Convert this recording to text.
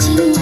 今